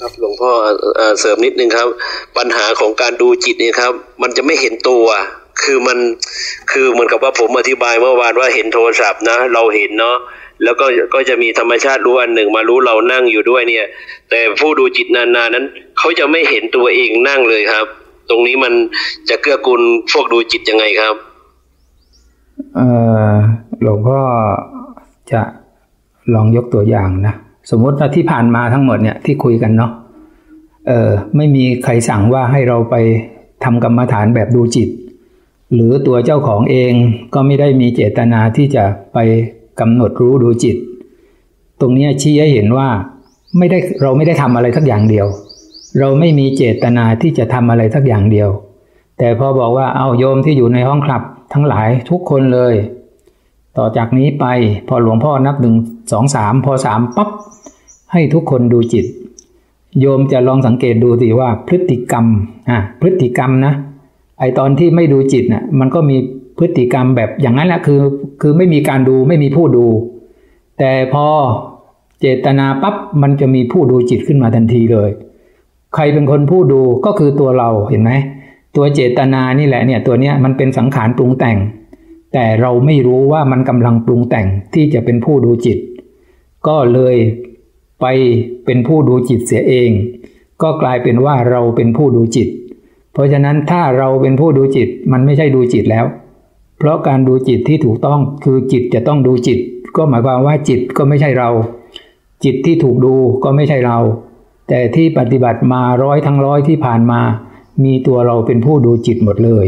ครับหลวงพ่อเสริมนิดนึงครับ ปัญหาของการดูจิตเนี่ยครับ มันจะไม่เห็นตัวคือมันคือเหมือนกับว่าผมอธิบายเมื่อวานว่าเห็นโทรศัพท์นะ เราเห็นเนาะแล้วก็ก็จะมีธรรมชาติรู้อันหนึ่งมารู้เรานั่งอยู่ด้วยเนี่ย แต่ผู้ดูจิตนานๆนั้น เขาจะไม่เห็นตัวเองนั่งเลยครับ ตรงนี้มันจะเกื้อกูลพวกดูจิตยังไงครับเออหลวงพ่อจะลองยกตัวอย่างนะ สมมติว่าที่ผ่านมาทั้งหมดเนี่ยที่คุยกันเนาะเออไม่มีใครสั่งว่าให้เราไปทำกรรมฐานแบบดูจิต หรือตัวเจ้าของเองก็ไม่ได้มีเจตนาที่จะไปกำหนดรู้ดูจิต ตรงนี้ชี้ให้เห็นว่าไม่ได้เราไม่ได้ทำอะไรสักอย่างเดียว เราไม่มีเจตนาที่จะทำอะไรสักอย่างเดียว แต่พอบอกว่าเอาโยมที่อยู่ในห้องคลับทั้งหลายทุกคนเลย ต่อจากนี้ไปพอหลวงพ่อนับหนึ่งสองสามพอสามปั๊บ ให้ทุกคนดูจิต โยมจะลองสังเกตดูสิว่าพฤติกรรมอะพฤติกรรมนะ ไอตอนที่ไม่ดูจิตนะ่ะมันก็มีพฤติกรรมแบบอย่างนั้นแหละคือ คือไม่มีการดูไม่มีผู้ดู แต่พอเจตนาปั๊บมันจะมีผู้ดูจิตขึ้นมาทันทีเลย ใครเป็นคนผู้ดูก็คือตัวเราเห็นไหมตัวเจตนานี่แหละเนี่ยตัวเนี้ยมันเป็นสังขารปรุงแต่ง แต่เราไม่รู้ว่ามันกำลังปรุงแต่งที่จะเป็นผู้ดูจิต ก็เลย ไปเป็นผู้ดูจิตเสียเอง ก็กลายเป็นว่าเราเป็นผู้ดูจิต เพราะฉะนั้นถ้าเราเป็นผู้ดูจิตมันไม่ใช่ดูจิตแล้ว เพราะการดูจิตที่ถูกต้องคือจิตจะต้องดูจิต ก็หมายความว่าจิตก็ไม่ใช่เรา จิตที่ถูกดูก็ไม่ใช่เรา แต่ที่ปฏิบัติมาร้อยทั้งร้อยที่ผ่านมา มีตัวเราเป็นผู้ดูจิตหมดเลย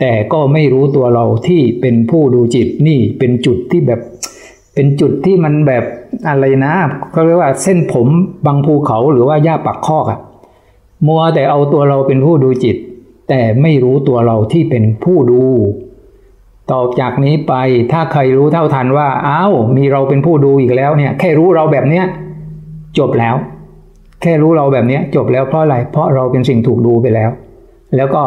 แต่ก็ไม่รู้ตัวเราที่เป็นผู้ดูจิตนี่เป็นจุดที่แบบ เป็นจุดที่มันแบบอะไรนะเขาเรียกว่าเส้นผมบางภูเขาหรือว่าหญ้าปักคอกอะมัวแต่เอาตัวเราเป็นผู้ดูจิต แต่ไม่รู้ตัวเราที่เป็นผู้ดู ต่อจากนี้ไปถ้าใครรู้เท่าทันว่าอ้าวมีเราเป็นผู้ดูอีกแล้วเนี่ย แค่รู้เราแบบเนี้ยจบแล้ว แค่รู้เราแบบเนี้ยจบแล้วเพราะอะไรเพราะเราเป็นสิ่งถูกดูไปแล้ว แล้วก็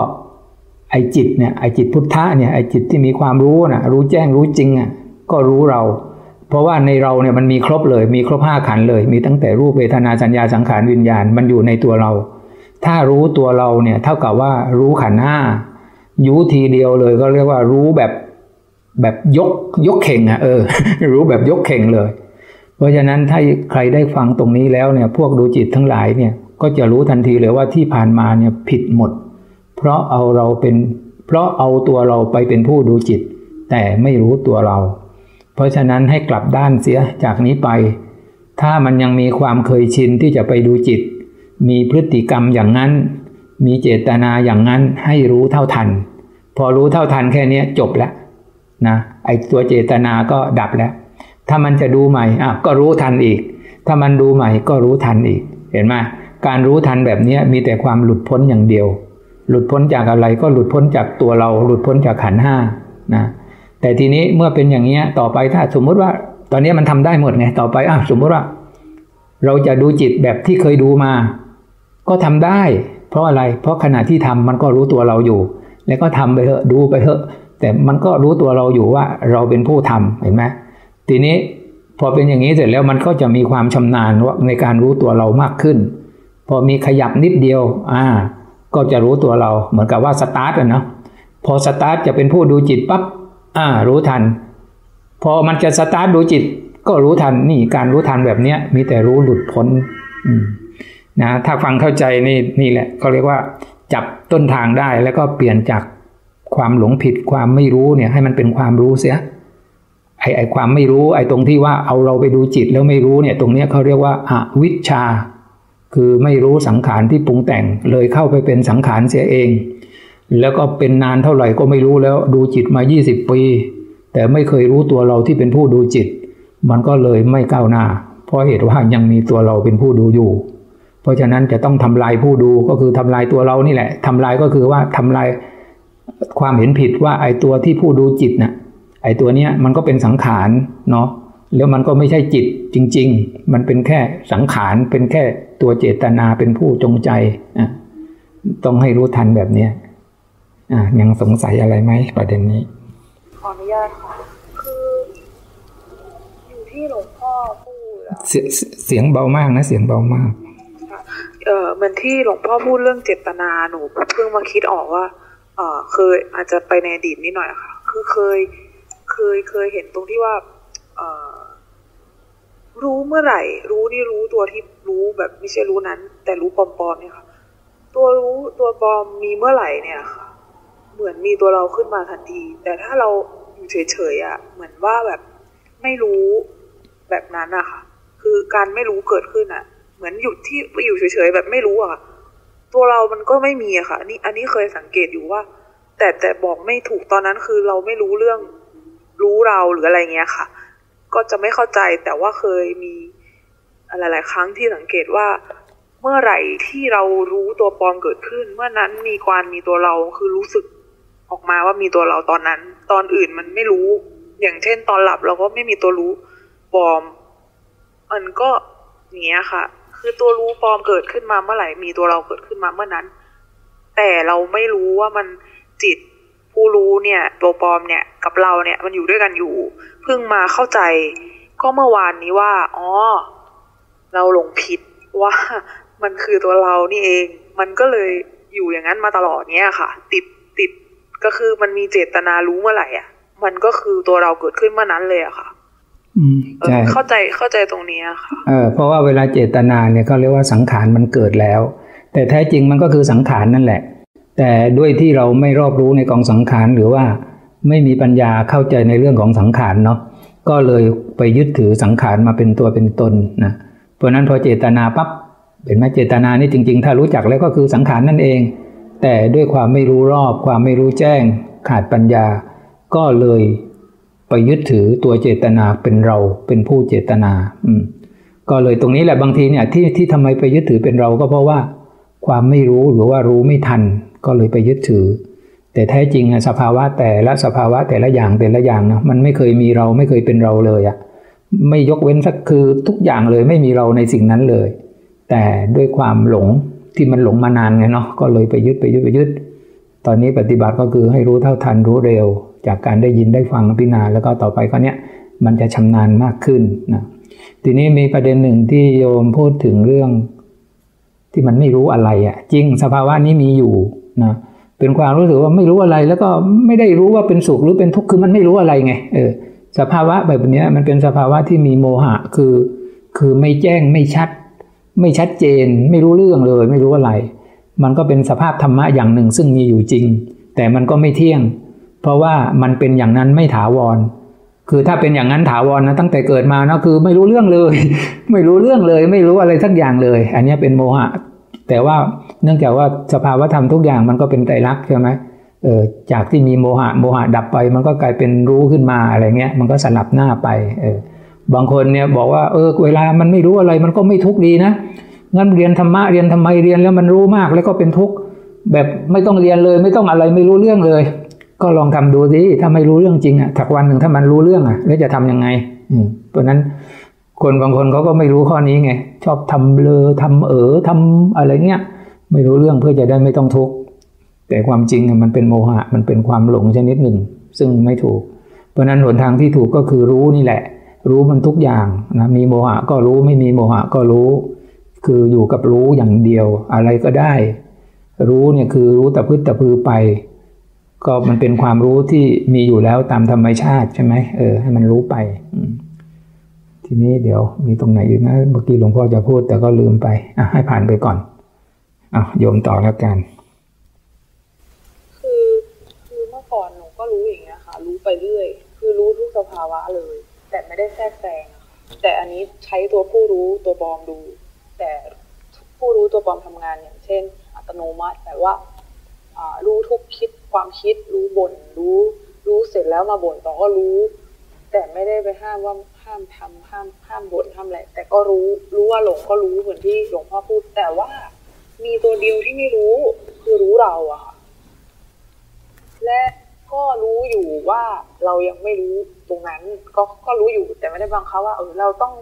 ไอจิตเนี่ยไอจิตพุทธะเนี่ยไอจิตที่มีความรู้นะรู้แจ้งรู้จริงอะก็รู้เรา เพราะว่าในเราเนี่ยมันมีครบเลย มีครบห้าขันเลย มีตั้งแต่รูปเวทนาสัญญาสังขารวิญญาณมันอยู่ในตัวเรา ถ้ารู้ตัวเราเนี่ยเท่ากับว่ารู้ขันห้ายูทีเดียวเลยก็เรียกว่ารู้แบบแบบยกยกเข่งอะเออ รู้แบบยกเข่งเลย เพราะฉะนั้นถ้าใครได้ฟังตรงนี้แล้วเนี่ย พวกดูจิตทั้งหลายเนี่ย ก็จะรู้ทันทีเลยว่าที่ผ่านมาเนี่ยผิดหมด เพราะเอาเราเป็น เพราะเอาตัวเราไปเป็นผู้ดูจิต แต่ไม่รู้ตัวเรา เพราะฉะนั้นให้กลับด้านเสียจากนี้ไป ถ้ามันยังมีความเคยชินที่จะไปดูจิต มีพฤติกรรมอย่างนั้น มีเจตนาอย่างนั้นให้รู้เท่าทัน พอรู้เท่าทันแค่นี้จบแล้วนะไอตัวเจตนาก็ดับแล้ว ถ้ามันจะดูใหม่อะก็รู้ทันอีก ถ้ามันดูใหม่ก็รู้ทันอีก เห็นไหมการรู้ทันแบบนี้มีแต่ความหลุดพ้นอย่างเดียว หลุดพ้นจากอะไรก็หลุดพ้นจากตัวเรา หลุดพ้นจากขันห้านะ แต่ทีนี้เมื่อเป็นอย่างนี้ต่อไปถ้าสมมุติว่า ตอนนี้มันทำได้หมดไงต่อไปอะสมมุติว่า เราจะดูจิตแบบที่เคยดูมา ก็ทำได้ เพราะอะไร เพราะขณะที่ทำมันก็รู้ตัวเราอยู่ แล้วก็ทำไปเถอะดูไปเถอะ แต่มันก็รู้ตัวเราอยู่ว่าเราเป็นผู้ทำเห็นไหมทีนี้พอเป็นอย่างนี้เสร็จแล้วมันก็จะมีความชำนาญว่าในการรู้ตัวเรามากขึ้น พอมีขยับนิดเดียว อ่า ก็จะรู้ตัวเราเหมือนกับว่าสตาร์ทอะนะพอสตาร์ทจะเป็นผู้ดูจิตปั๊บ อ่า รู้ทัน พอมันจะสตาร์ทดูจิต ก็รู้ทันนี่การรู้ทันแบบเนี้ย มีแต่รู้หลุดพ้นนะถ้าฟังเข้าใจนี่นี่แหละเขาเรียกว่า จับต้นทางได้แล้วก็เปลี่ยนจากความหลงผิดความไม่รู้เนี่ย ให้มันเป็นความรู้เสียไอ้ไอ้ความไม่รู้ ไอ้ตรงที่ว่าเอาเราไปดูจิตแล้วไม่รู้เนี่ย ตรงเนี้ยเขาเรียกว่าอาวิชชา คือไม่รู้สังขารที่ปรุงแต่งเลยเข้าไปเป็นสังขารเสียเอง แล้วก็เป็นนานเท่าไหร่ก็ไม่รู้แล้วดูจิตมา 20 ปี แต่ไม่เคยรู้ตัวเราที่เป็นผู้ดูจิต มันก็เลยไม่ก้าวหน้า เพราะเหตุว่ายังมีตัวเราเป็นผู้ดูอยู่ เพราะฉะนั้นจะต้องทำลายผู้ดูก็คือทำลายตัวเรานี่แหละทำลายก็คือว่าทำลายความเห็นผิดว่าไอ้ตัวที่ผู้ดูจิตนะ่ะไอ้ตัวเนี้ยมันก็เป็นสังขารเนาะแล้วมันก็ไม่ใช่จิตจริง ๆ มันเป็นแค่สังขารเป็นแค่ตัวเจตนาเป็นผู้จงใจอะต้องให้รู้ทันแบบเนี้ย อ่ายังสงสัยอะไรไหมประเด็นนี้ ขออนุญาตค่ะ คืออยู่ที่หลวงพ่อพูดเสียเสียงเบามากนะ เสียงเบามาก เออเหมือนที่หลวงพ่อพูดเรื่องเจตนาหนูเพิ่งมาคิดออกว่า เออเคยอาจจะไปในอดีตนิดหน่อยค่ะ คือเคย เคยเคยเห็นตรงที่ว่า เออรู้เมื่อไหร่ รู้นี่รู้ตัวที่รู้แบบไม่ใช่รู้นั้น แต่รู้ปลอมๆเนี่ยค่ะ ตัวรู้ตัวปลอมมีเมื่อไหร่เนี่ยค่ะ เหมือนมีตัวเราขึ้นมาทันที แต่ถ้าเราอยู่เฉยๆอะ่ะ เหมือนว่าแบบไม่รู้แบบนั้นอะค่ะ คือการไม่รู้เกิดขึ้นอะ่ะ เหมือนหยุดที่อยู่เฉยๆแบบไม่รู้อะ่ะ ตัวเรามันก็ไม่มีอะค่ะนี่อันนี้เคยสังเกตอยู่ว่า แต่แต่บอกไม่ถูกตอนนั้นคือเราไม่รู้เรื่องรู้เราหรืออะไรเงี้ยค่ะ ก็จะไม่เข้าใจแต่ว่าเคยมีหลายๆครั้งที่สังเกตว่าเมื่อไหร่ที่เรารู้ตัวปลอมเกิดขึ้น เมื่อนั้นมีความมีตัวเราคือรู้สึก ออกมาว่ามีตัวเราตอนนั้น ตอนอื่นมันไม่รู้ อย่างเช่นตอนหลับเราก็ไม่มีตัวรู้ปลอม มันก็อย่างเงี้ยค่ะ คือตัวรู้ปลอมเกิดขึ้นมาเมื่อไหร่มีตัวเราเกิดขึ้นมาเมื่อนั้น แต่เราไม่รู้ว่ามันจิตผู้รู้เนี่ย ตัวปลอมเนี่ยกับเราเนี่ยมันอยู่ด้วยกันอยู่ เพิ่งมาเข้าใจ ก็เมื่อวานนี้ว่าอ๋อเราหลงผิดว่ามันคือตัวเรานี่เอง มันก็เลยอยู่อย่างนั้นมาตลอดเนี้ยค่ะ ติด ก็คือมันมีเจตนารู้เมื่อไหร่อะ มันก็คือตัวเราเกิดขึ้นเมื่อนั้นเลยอะค่ะอืมใช่เข้าใจเข้าใจตรงนี้ค่ะเออเพราะว่าเวลาเจตนาเนี่ยเขาเรียกว่าสังขารมันเกิดแล้ว แต่แท้จริงมันก็คือสังขารนั่นแหละ แต่ด้วยที่เราไม่รอบรู้ในกองสังขารหรือว่าไม่มีปัญญาเข้าใจในเรื่องของสังขารเนาะก็เลยไปยึดถือสังขารมาเป็นตัวเป็นตนนะเพราะนั้นพอเจตนาปั๊บเห็นไหมเจตนานี่จริง ๆ ถ้ารู้จักแล้วก็คือสังขารนั่นเอง แต่ด้วยความไม่รู้รอบความไม่รู้แจ้ง ขาดปัญญา ก็เลยไปยึดถือตัวเจตนาเป็นเราเป็นผู้เจตนาอืมก็เลยตรงนี้แหละบางทีเนี่ยที่ที่ทำไมไปยึดถือเป็นเราก็เพราะว่า ความไม่รู้หรือว่ารู้ไม่ทัน ก็เลยไปยึดถือ แต่แท้จริงอะสภาวะแต่ละสภาวะแต่ละอย่างแต่ละอย่างนะมันไม่เคยมีเราไม่เคยเป็นเราเลยอะไม่ยกเว้นสักคือทุกอย่างเลยไม่มีเราในสิ่งนั้นเลย แต่ด้วยความหลง ที่มันหลงมานานไงเนาะก็เลยไปยึดไปยึดไปยึด ตอนนี้ปฏิบัติก็คือให้รู้เท่าทันรู้เร็ว จากการได้ยินได้ฟังพิจารณาแล้วก็ต่อไปก็เนี้ยมันจะชำนาญมากขึ้นนะทีนี้มีประเด็นหนึ่งที่โยมพูดถึงเรื่อง ที่มันไม่รู้อะไรอะ่ะ จริงสภาวะนี้มีอยู่นะเป็นความรู้สึกว่าไม่รู้อะไร แล้วก็ไม่ได้รู้ว่าเป็นสุขหรือเป็นทุกข์คือมันไม่รู้อะไรไงเออสภาวะแบบนี้มันเป็นสภาวะที่มีโมหะคือ คือไม่แจ้งไม่ชัด ไม่ชัดเจน ไม่รู้เรื่องเลย ไม่รู้อะไร มันก็เป็นสภาพธรรมะอย่างหนึ่งซึ่งมีอยู่จริง แต่มันก็ไม่เที่ยง เพราะว่ามันเป็นอย่างนั้นไม่ถาวร คือถ้าเป็นอย่างนั้นถาวรนะตั้งแต่เกิดมานะคือไม่รู้เรื่องเลย ไม่รู้เรื่องเลย ไม่รู้อะไรสักอย่างเลย อันนี้เป็นโมหะ แต่ว่าเนื่องจากว่าสภาวะธรรมทุกอย่างมันก็เป็นไตรลักษณ์ใช่ไหมเออจากที่มีโมหะโมหะดับไป มันก็กลายเป็นรู้ขึ้นมาอะไรเงี้ยมันก็สลับหน้าไปเออ บางคนเนี่ยบอกว่าเออเวลามันไม่รู้อะไรมันก็ไม่ทุกข์ดีนะงั้นเรียนธรรมะเรียนทำไมเรียนแล้วมันรู้มากแล้วก็เป็นทุกข์แบบไม่ต้องเรียนเลย ไม่ต้องอะไรไม่รู้เรื่องเลย ก็ลองทำดูสิถ้าไม่รู้เรื่องจริงอะถักวันหนึ่งถ้ามันรู้เรื่องอะแล้วจะทํำยังไง อืมเพราะนั้นคนบางคนเขาก็ไม่รู้ข้อนี้ไง ชอบทำเลอทำเออทำอะไรเงี้ยไม่รู้เรื่องเพื่อจะได้ไม่ต้องทุกข์แต่ความจริงมันเป็นโมหะมันเป็นความหลงชนิดหนึ่ง ซึ่งไม่ถูก เพราะนั้นหนทางที่ถูกก็คือรู้นี่แหละ รู้มันทุกอย่างนะมีโมหะก็รู้ไม่มีโมหะก็รู้ คืออยู่กับรู้อย่างเดียว อะไรก็ได้ รู้เนี่ยคือรู้แต่พืชแต่พือไป ก็มันเป็นความรู้ที่มีอยู่แล้วตามธรรมชาติใช่ไหมเออให้มันรู้ไปทีนี้เดี๋ยวมีตรงไหนอีกนะเมื่อกี้หลวงพ่อจะพูดแต่ก็ลืมไปอะให้ผ่านไปก่อนอะโยมต่อแล้วกัน คือคือเมื่อก่อนหนูก็รู้อย่างเงี้ยค่ะ รู้ไปเรื่อย คือรู้ทุกสภาวะเลย แต่ไม่ได้แทรกแซงแต่อันนี้ใช้ตัวผู้รู้ตัวปลอมดู แต่ผู้รู้ตัวปลอมทำงานอย่างเช่น อัตโนมัติแต่ว่ารู้ทุกคิดความคิดรู้บน่นรู้รู้เสร็จแล้วมาบ่นต่อก็รู้ แต่ไม่ได้ไปห้ามว่าห้ามทำห้ามห้ามบ่นห้ามอะไรแต่ก็รู้รู้ว่าหลงก็รู้เหมือนที่หลวงพ่อพูด แต่ว่ามีตัวเดียวที่ไม่รู้คือรู้เราอะค่ะและ ก็รู้อยู่ว่าเรายังไม่รู้ตรงนั้น ก็ก็รู้อยู่แต่ไม่ได้บังคับว่าเออเราต้อง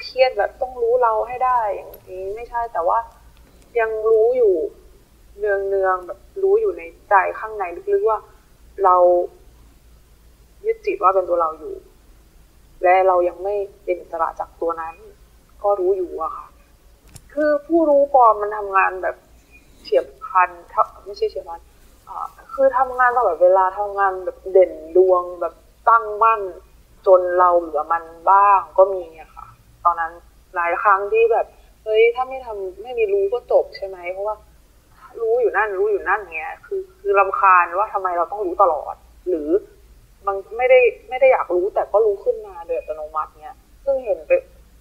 เครียดแบบต้องรู้เราให้ได้อย่างนี้ไม่ใช่แต่ว่ายังรู้อยู่เนืองเนืองแบบรู้อยู่ในใจข้างในลึกๆว่า เรายึดจิตว่าเป็นตัวเราอยู่ และเรายังไม่เป็นอิสระจากตัวนั้น ก็รู้อยู่อะค่ะ คือผู้รู้ปลอมมันทำงานแบบเฉียบพลันไม่ใช่เฉียบพลันอ่า คือทำงานตลอดเวลาทำงานแบบเด่นดวงแบบตั้งมั่นจนเราเหลือมันบ้างก็มีอะค่ะ ตอนนั้นหลายครั้งที่แบบเฮ้ยถ้าไม่ทำไม่มีรู้ก็จบใช่ไหมเพราะว่า รู้อยู่นั่นรู้อยู่นั่นเงี้ย คือคือรำคาญว่าทำไมเราต้องรู้ตลอด หรือมันไม่ได้ไม่ได้อยากรู้แต่ก็รู้ขึ้นมาโดยอัตโนมัติเนี้ยซึ่งเห็นไป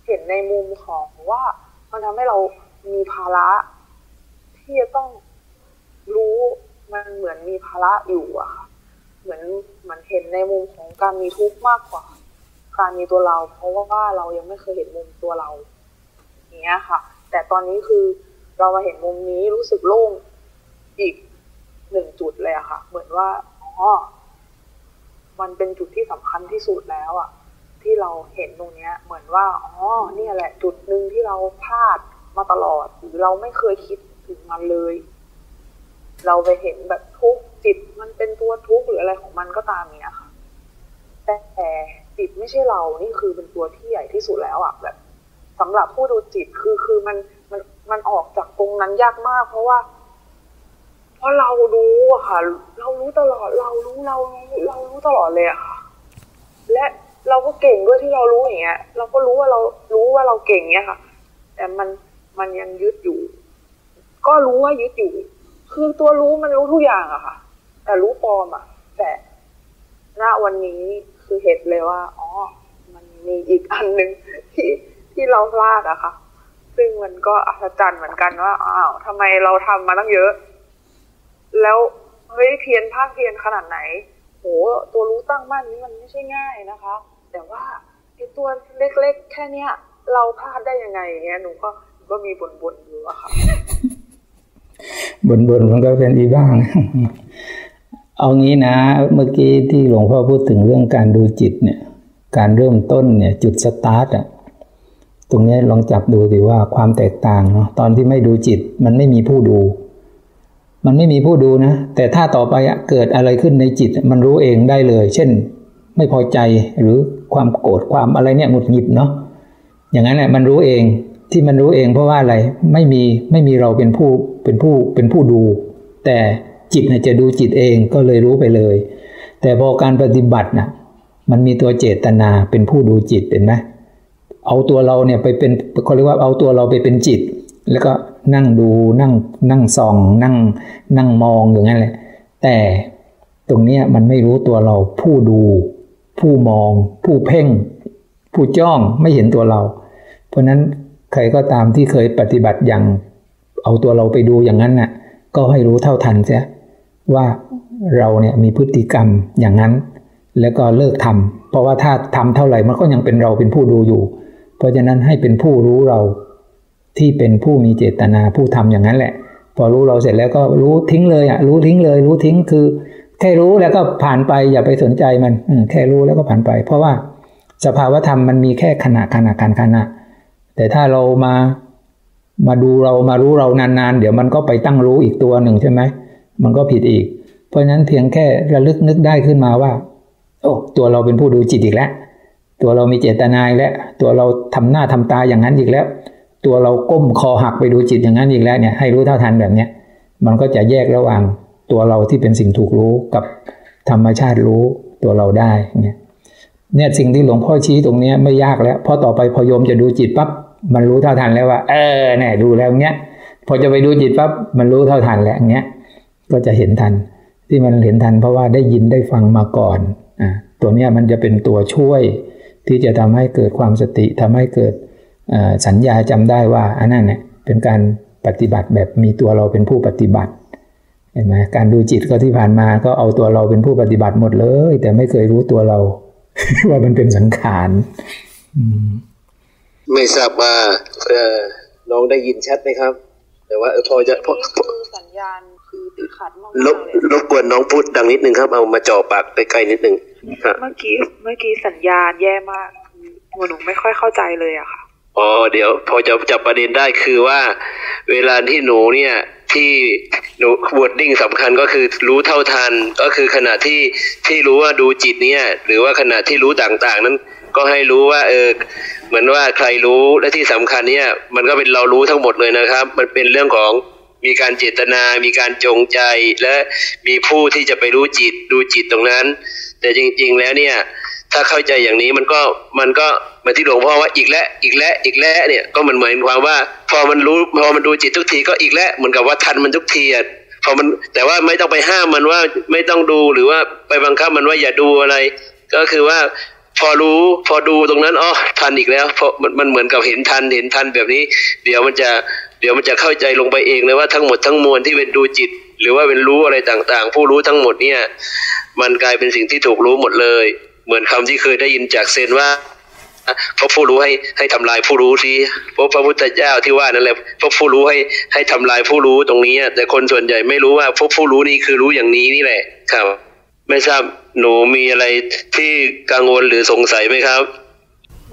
เห็นในมุมของว่ามันทำให้เรามีภาระ ที่จะต้องรู้ มันเหมือนมีภาระอยู่อะค่ะ เหมือนเหมือนเห็นในมุมของการมีทุกข์มากกว่า การมีตัวเรา เพราะว่าเรายังไม่เคยเห็นมุมตัวเราอย่างเงี้ยค่ะ แต่ตอนนี้คือเรามาเห็นมุมนี้รู้สึกโล่งอีกหนึ่งจุดเลยอะค่ะ เหมือนว่าอ๋อมันเป็นจุดที่สำคัญที่สุดแล้วอะที่เราเห็นตรงเนี้ย เหมือนว่าอ๋อเนี่ยแหละ จุดหนึ่งที่เราพลาดมาตลอดหรือเราไม่เคยคิดถึงมันเลย เราไปเห็นแบบทุกจิตมันเป็นตัวทุกหรืออะไรของมันก็ตามเนี้ยค่ะ แต่จิตไม่ใช่เรานี่คือเป็นตัวที่ใหญ่ที่สุดแล้วอะแบบสำหรับผู้ดูจิตคือคือมันมันมันออกจากตรงนั้นยากมาก เพราะว่า เพราะเรารู้อะค่ะ เรารู้ตลอดเรารู้เรารู้เรารู้ตลอดเลยอะค่ะ และเราก็เก่งด้วยที่เรารู้อย่างเงี้ย เราก็รู้ว่าเรารู้ว่าเราเก่งเงี้ยค่ะ แต่มันมันยังยึดอยู่ ก็รู้ว่ายึดอยู่ คือตัวรู้มันรู้ทุกอย่างอะค่ะ แต่รู้ปลอมอะแต่ณวันนี้คือเห็นเลยว่า อ๋อ มันมีอีกอันหนึ่งที่ที่เราพลาดอะค่ะ ซึ่งมันก็อัศจรรย์เหมือนกันว่า อ้าวทำไมเราทำมาตั้งเยอะ แล้วเฮ้ยเพียนภาคเพียนขนาดไหน โห ตัวรู้ตั้งมั่นนี้มันไม่ใช่ง่ายนะคะ แต่ว่าไอตัวเล็กๆ แค่เนี้ย เราพลาดได้ยังไงเงี้ยหนูก็ก็มีบ่นๆอยู่อะค่ะ บ่นๆมันก็เป็นอีบ้าง เอางี้นะ เมื่อกี้ที่หลวงพ่อพูดถึงเรื่องการดูจิตเนี่ย การเริ่มต้นเนี่ย จุดสตาร์ทอะตรงนี้ลองจับดูสิว่าความแตกต่างเนาะตอนที่ไม่ดูจิต มันไม่มีผู้ดู มันไม่มีผู้ดูนะ แต่ถ้าต่อไปเกิดอะไรขึ้นในจิต มันรู้เองได้เลย เช่น ไม่พอใจหรือความโกรธความอะไรเนี่ยหงุดหงิดเนาะอย่างนั้นแหละมันรู้เองที่มันรู้เองเพราะว่าอะไรไม่มีไม่มีเราเป็นผู้ เป็นผู้เป็นผู้ดู แต่จิตเนี่ยจะดูจิตเองก็เลยรู้ไปเลย แต่พอการปฏิบัตินะมันมีตัวเจตนาเป็นผู้ดูจิตเห็นไหมเอาตัวเราเนี่ยไปเป็นเขาเรียกว่าเอาตัวเราไปเป็นจิต แล้วก็นั่งดูนั่งนั่งส่องนั่งนั่งมองอย่างนั้นแหละ แต่ตรงนี้มันไม่รู้ตัวเราผู้ดู ผู้มอง ผู้เพ่ง ผู้จ้องไม่เห็นตัวเรา เพราะนั้นใครก็ตามที่เคยปฏิบัติอย่าง เอาตัวเราไปดูอย่างนั้นน่ะ ก็ให้รู้เท่าทันเสียว่าเราเนี่ยมีพฤติกรรมอย่างนั้น แล้วก็เลิกทำเพราะว่าถ้าทำเท่าไหร่มันก็ยังเป็นเราเป็นผู้ดูอยู่ เพราะฉะนั้นให้เป็นผู้รู้เราที่เป็นผู้มีเจตนาผู้ทำอย่างนั้นแหละ พอรู้เราเสร็จแล้วก็รู้ทิ้งเลยอะรู้ทิ้งเลย รู้ทิ้งคือ แค่รู้แล้วก็ผ่านไปอย่าไปสนใจมันแค่รู้แล้วก็ผ่านไป เพราะว่าสภาวธรรมมันมีแค่ขณะขณะการขณะแต่ถ้าเรามา มาดูเรามารู้เรานานๆ เดี๋ยวมันก็ไปตั้งรู้อีกตัวหนึ่งใช่ไหมมันก็ผิดอีก เพราะฉะนั้นเพียงแค่ระลึกนึกได้ขึ้นมาว่า โอ้ตัวเราเป็นผู้ดูจิตอีกแล้ว ตัวเรามีเจตนาแล้ว ตัวเราทำหน้าทำตาอย่างนั้นอีกแล้ว ตัวเราก้มคอหักไปดูจิตอย่างนั้นอีกแล้วเนี่ยให้รู้เท่าทันแบบเนี้ยมันก็จะแยกระหว่างตัวเราที่เป็นสิ่งถูกรู้กับธรรมชาติรู้ตัวเราได้เนี่ยเนี่ยสิ่งที่หลวงพ่อชี้ตรงนี้ไม่ยากแล้ว เพราะต่อไปพอโยมจะดูจิตปั๊บ มันรู้เท่าทันแล้วว่า เออเนี่ยดูแล้วเนี้ยพอจะไปดูจิตปั๊บมันรู้เท่าทันแล้วเนี้ยก็จะเห็นทัน ที่มันเห็นทัน เพราะว่าได้ยินได้ฟังมาก่อนอ่าตัวเนี้ยมันจะเป็นตัวช่วยที่จะทำให้เกิดความสติทำให้เกิดสัญญาจำได้ว่าอันนั้นเนี่ยเป็นการปฏิบัติแบบมีตัวเราเป็นผู้ปฏิบัติเห็นไหมการดูจิตก็ที่ผ่านมาก็เอาตัวเราเป็นผู้ปฏิบัติหมดเลย แต่ไม่เคยรู้ตัวเรา ว่ามันเป็นสังขาร ไม่ทราบว่าเออน้องได้ยินชัดไหมครับ แต่ว่าเออพอจะพอคือสัญญาณคือติดขัดมากลบรบกวนน้องพูดดังนิดนึงครับ เอามาจ่อปากใกล้ๆนิดนึงเมื่อกี้เมื่อกี้สัญญาณแย่มากหนูไม่ค่อยเข้าใจเลยอะค่ะอ๋อเดี๋ยวพอจะจับประเด็นได้คือว่า เวลาที่หนูเนี่ยที่หนูวอร์ดดิ้งสำคัญก็คือรู้เท่าทันก็คือขณะที่ที่รู้ว่าดูจิตเนี่ย หรือว่าขณะที่รู้ต่างๆ นั้น ก็ให้รู้ว่าเออเหมือนว่าใครรู้และที่สำคัญเนี่ย มันก็เป็นเรารู้ทั้งหมดเลยนะครับ มันเป็นเรื่องของมีการเจตนา มีการจงใจ และมีผู้ที่จะไปรู้จิตดูจิตตรงนั้น แต่จริง ๆ แล้วเนี่ย ถ้าเข้าใจอย่างนี้มันก็มันก็เหมือนที่หลวงพ่อว่าอีกแล้วอีกแล้วอีกแล้วเนี่ยก็มันเหมือนความว่า พอมันรู้พอมันดูจิตทุกทีก็อีกแล้วเหมือนกับว่าทันมันทุกทีอะพอมันแต่ว่าไม่ต้องไปห้ามมันว่าไม่ต้องดูหรือว่าไปบังคับมันว่าอย่าดูอะไร ก็คือว่า พอรู้พอดูตรงนั้นอ๋อทันอีกแล้วเพราะมันมันเหมือนกับเห็นทันเห็นทันแบบนี้ เดี๋ยวมันจะเดี๋ยวมันจะเข้าใจลงไปเองเลยว่าทั้งหมดทั้งมวลที่เป็นดูจิต หรือว่าเป็นรู้อะไรต่างๆ ผู้รู้ทั้งหมดเนี่ย มันกลายเป็นสิ่งที่ถูกรู้หมดเลย เหมือนคำที่เคยได้ยินจากเซนว่าพระผู้รู้ให้ให้ทำลายผู้รู้ทีพระพระพุทธเจ้าที่ว่านั่นแหละพระผู้รู้ให้ให้ทำลายผู้รู้ตรงนี้แต่คนส่วนใหญ่ไม่รู้ว่าพระผู้รู้นี่คือรู้อย่างนี้นี่แหละครับ ไม่ทราบหนูมีอะไรที่กังวลหรือสงสัยไหมครับ